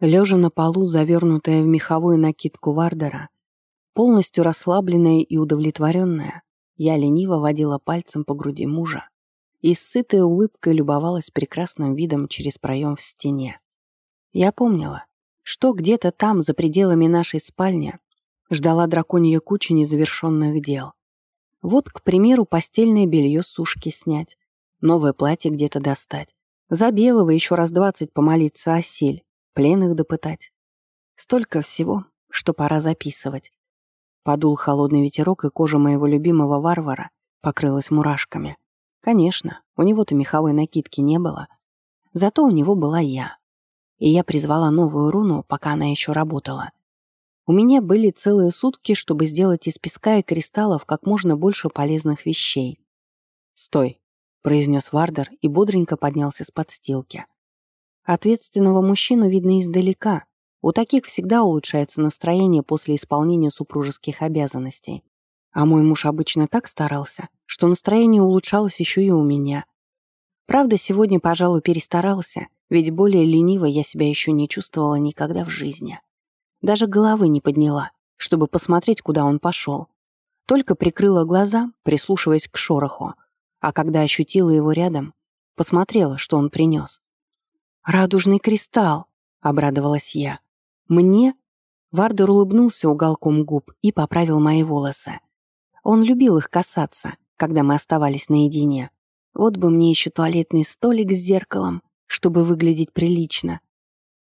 Лежа на полу, завернутая в меховую накидку Вардера, полностью расслабленная и удовлетворенная, я лениво водила пальцем по груди мужа и с сытой улыбкой любовалась прекрасным видом через проем в стене. Я помнила, что где-то там, за пределами нашей спальни, ждала драконья куча незавершенных дел. Вот, к примеру, постельное белье сушки снять, новое платье где-то достать, за белого еще раз двадцать помолиться о сель, пленных допытать. Столько всего, что пора записывать. Подул холодный ветерок, и кожа моего любимого варвара покрылась мурашками. Конечно, у него-то меховой накидки не было. Зато у него была я. И я призвала новую руну, пока она еще работала. У меня были целые сутки, чтобы сделать из песка и кристаллов как можно больше полезных вещей. «Стой», — произнес Вардер и бодренько поднялся с подстилки. Ответственного мужчину видно издалека. У таких всегда улучшается настроение после исполнения супружеских обязанностей. А мой муж обычно так старался, что настроение улучшалось еще и у меня. Правда, сегодня, пожалуй, перестарался, ведь более лениво я себя еще не чувствовала никогда в жизни. Даже головы не подняла, чтобы посмотреть, куда он пошел. Только прикрыла глаза, прислушиваясь к шороху, а когда ощутила его рядом, посмотрела, что он принес. «Радужный кристалл!» — обрадовалась я. «Мне?» Вардер улыбнулся уголком губ и поправил мои волосы. Он любил их касаться, когда мы оставались наедине. Вот бы мне еще туалетный столик с зеркалом, чтобы выглядеть прилично.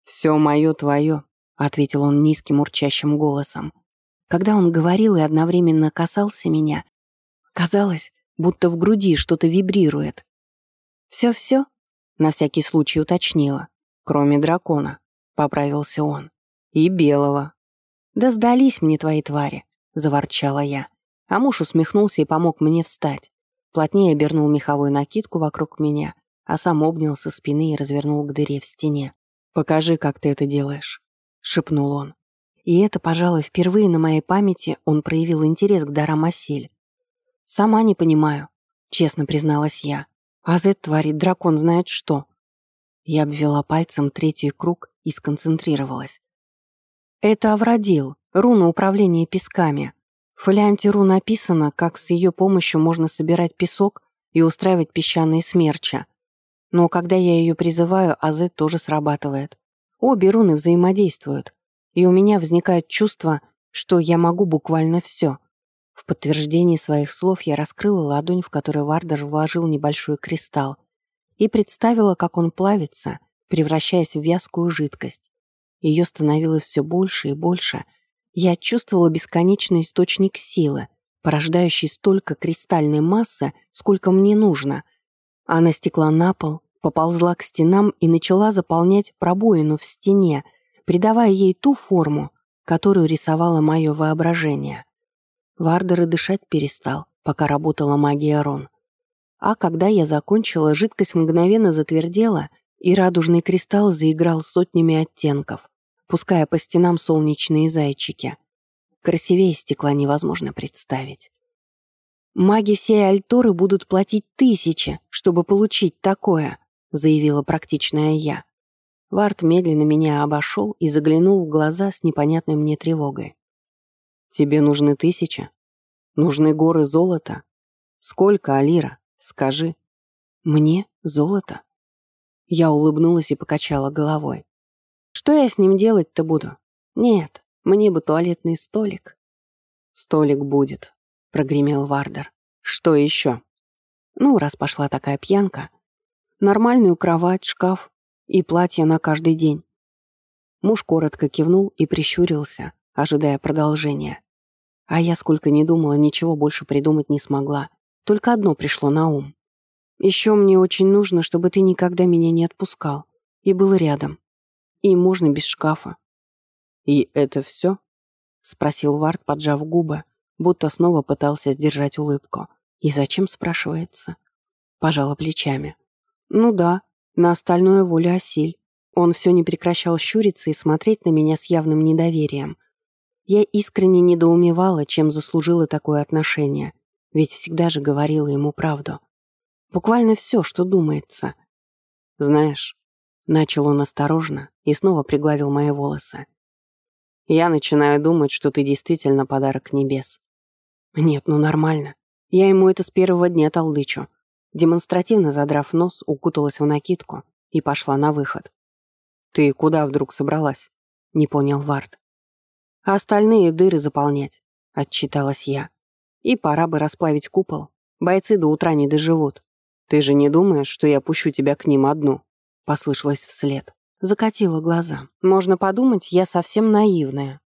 «Все мое твое», — ответил он низким урчащим голосом. Когда он говорил и одновременно касался меня, казалось, будто в груди что-то вибрирует. «Все-все?» На всякий случай уточнила. Кроме дракона, поправился он. И белого. Да сдались мне твои твари, заворчала я. А муж усмехнулся и помог мне встать. Плотнее обернул меховую накидку вокруг меня, а сам обнял со спины и развернул к дыре в стене. «Покажи, как ты это делаешь», — шепнул он. И это, пожалуй, впервые на моей памяти он проявил интерес к дарам осель. «Сама не понимаю», — честно призналась я. А Зет творит дракон знает что. Я обвела пальцем третий круг и сконцентрировалась. Это Авродил, руна управления песками. В фолианте рун написано, как с ее помощью можно собирать песок и устраивать песчаные смерчи. Но когда я ее призываю, Азет тоже срабатывает. Обе руны взаимодействуют, и у меня возникает чувство, что я могу буквально все. В подтверждении своих слов я раскрыла ладонь, в которой Вардер вложил небольшой кристалл, и представила, как он плавится, превращаясь в вязкую жидкость. Ее становилось все больше и больше. Я чувствовала бесконечный источник силы, порождающий столько кристальной массы, сколько мне нужно. Она стекла на пол, поползла к стенам и начала заполнять пробоину в стене, придавая ей ту форму, которую рисовало мое воображение. Вардер и дышать перестал, пока работала магия Рон. А когда я закончила, жидкость мгновенно затвердела, и радужный кристалл заиграл сотнями оттенков, пуская по стенам солнечные зайчики. Красивее стекла невозможно представить. «Маги всей Альторы будут платить тысячи, чтобы получить такое», заявила практичная я. Вард медленно меня обошел и заглянул в глаза с непонятной мне тревогой. Тебе нужны тысячи? Нужны горы золота? Сколько, Алира? Скажи. Мне золото? Я улыбнулась и покачала головой. Что я с ним делать-то буду? Нет, мне бы туалетный столик. Столик будет, прогремел Вардер. Что еще? Ну, раз пошла такая пьянка. Нормальную кровать, шкаф и платье на каждый день. Муж коротко кивнул и прищурился, ожидая продолжения. А я сколько не думала, ничего больше придумать не смогла. Только одно пришло на ум. Еще мне очень нужно, чтобы ты никогда меня не отпускал и был рядом. И можно без шкафа. «И это все?» — спросил Вард, поджав губы, будто снова пытался сдержать улыбку. «И зачем?» — спрашивается. Пожала плечами. «Ну да, на остальное воля осель. Он все не прекращал щуриться и смотреть на меня с явным недоверием. Я искренне недоумевала, чем заслужила такое отношение, ведь всегда же говорила ему правду. Буквально все, что думается. Знаешь, Начал он осторожно и снова пригладил мои волосы. Я начинаю думать, что ты действительно подарок небес. Нет, ну нормально. Я ему это с первого дня толдычу. Демонстративно задрав нос, укуталась в накидку и пошла на выход. «Ты куда вдруг собралась?» — не понял Вард. «А остальные дыры заполнять», — отчиталась я. «И пора бы расплавить купол. Бойцы до утра не доживут. Ты же не думаешь, что я пущу тебя к ним одну?» — послышалось вслед. Закатила глаза. «Можно подумать, я совсем наивная.